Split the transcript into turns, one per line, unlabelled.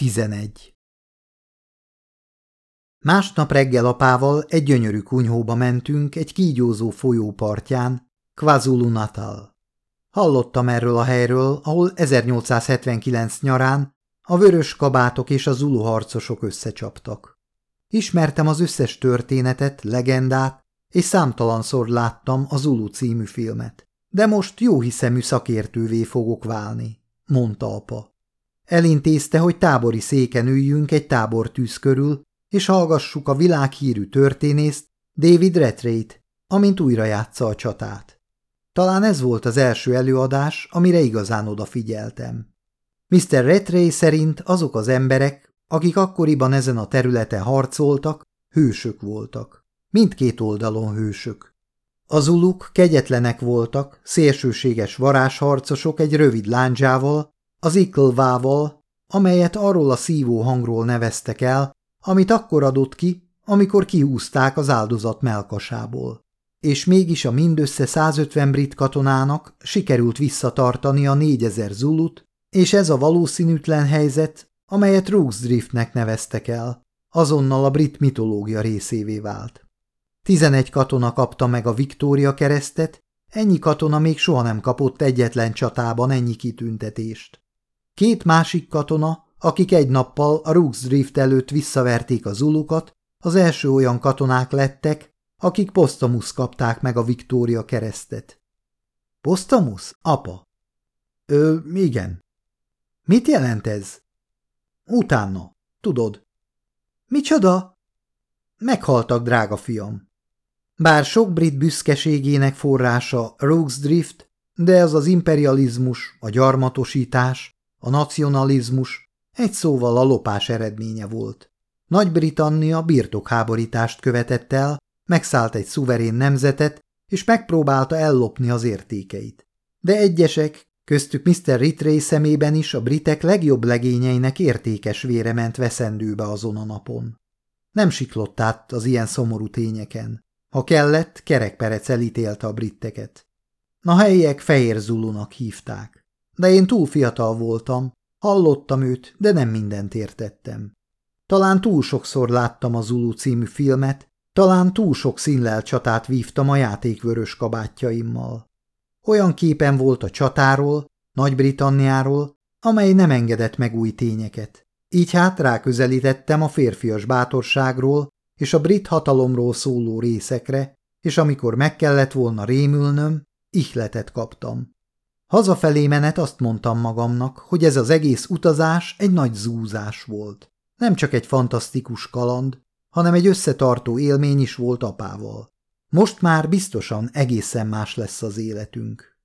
11. Másnap reggel apával egy gyönyörű kunyhóba mentünk egy kígyózó folyó partján, KwaZulu Natal. Hallottam erről a helyről, ahol 1879 nyarán a vörös kabátok és a zulu harcosok összecsaptak. Ismertem az összes történetet, legendát, és számtalanszor láttam a Zulu című filmet. De most jó hiszemű szakértővé fogok válni, mondta apa. Elintézte, hogy tábori széken üljünk egy tábortűz körül, és hallgassuk a világhírű történészt, David Retrate, amint újra játsza a csatát. Talán ez volt az első előadás, amire igazán odafigyeltem. Mr. Retrey szerint azok az emberek, akik akkoriban ezen a területen harcoltak, hősök voltak. Mindkét oldalon hősök. Az uluk kegyetlenek voltak, szélsőséges varázsharcosok egy rövid láncsával, az iklvával, amelyet arról a szívó hangról neveztek el, amit akkor adott ki, amikor kihúzták az áldozat melkasából. És mégis a mindössze 150 brit katonának sikerült visszatartani a 4000 zulut, és ez a valószínűtlen helyzet, amelyet Driftnek neveztek el, azonnal a brit mitológia részévé vált. Tizenegy katona kapta meg a Viktória keresztet, ennyi katona még soha nem kapott egyetlen csatában ennyi kitüntetést. Két másik katona, akik egy nappal a Rooks Drift előtt visszaverték a zulukat, az első olyan katonák lettek, akik Postamus kapták meg a Viktória keresztet. Postamus? Apa? Ö, igen. Mit jelent ez? Utána, tudod. Micsoda? Meghaltak, drága fiam. Bár sok brit büszkeségének forrása Rogues Drift, de ez az imperializmus, a gyarmatosítás, a nacionalizmus, egy szóval a lopás eredménye volt. Nagy-Britannia birtokháborítást követett el, megszállt egy szuverén nemzetet, és megpróbálta ellopni az értékeit. De egyesek, köztük Mr. Ritray szemében is a britek legjobb legényeinek értékes vére ment veszendőbe azon a napon. Nem siklott át az ilyen szomorú tényeken. Ha kellett, kerekperec elítélte a britteket. A helyiek fehér zulunak hívták. De én túl fiatal voltam, hallottam őt, de nem mindent értettem. Talán túl sokszor láttam a Zulu című filmet, talán túl sok színlel csatát vívtam a játékvörös kabátjaimmal. Olyan képen volt a csatáról, Nagy-Britanniáról, amely nem engedett meg új tényeket. Így hát ráközelítettem a férfias bátorságról és a brit hatalomról szóló részekre, és amikor meg kellett volna rémülnöm, ihletet kaptam. Hazafelé menet azt mondtam magamnak, hogy ez az egész utazás egy nagy zúzás volt. Nem csak egy fantasztikus kaland, hanem egy összetartó élmény is volt apával. Most már biztosan egészen más lesz az életünk.